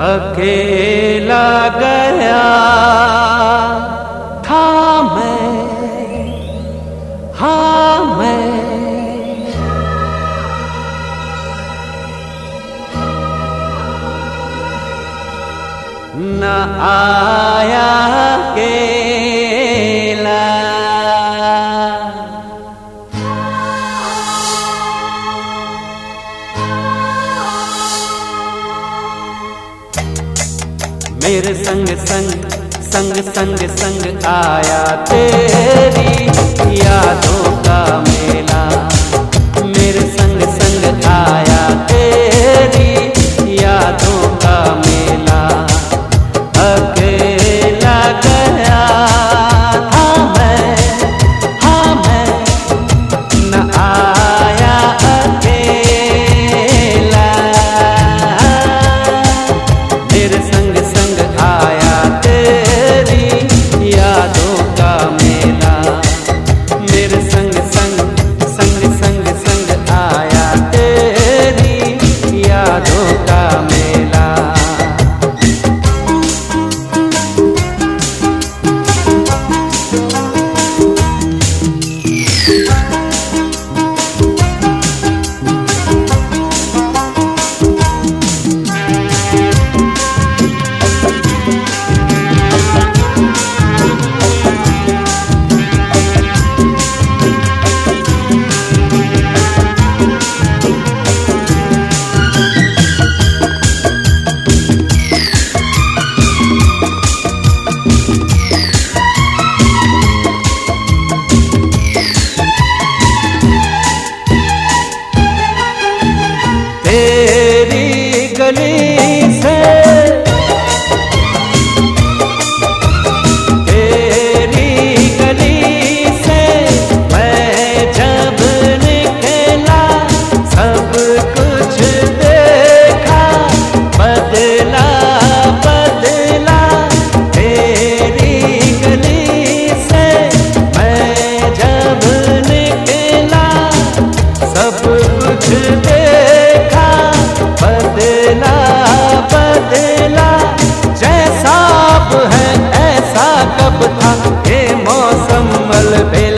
अकेला गया था मैं हाँ मैं। न आया केला मेरे संग संग संग संग संग आया तेरी यादों का ele था। हे मौसम मलबे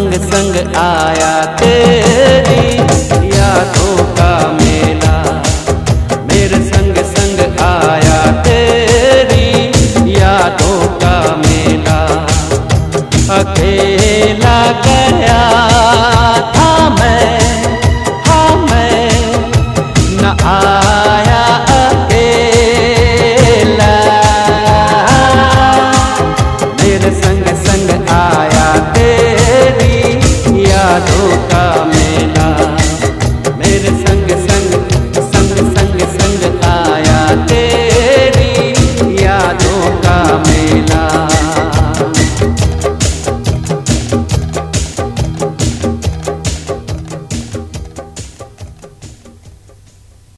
आया तेरी यादों का मेला। मेरे संग संग आया तेरी यादों का मेला। अकेला गया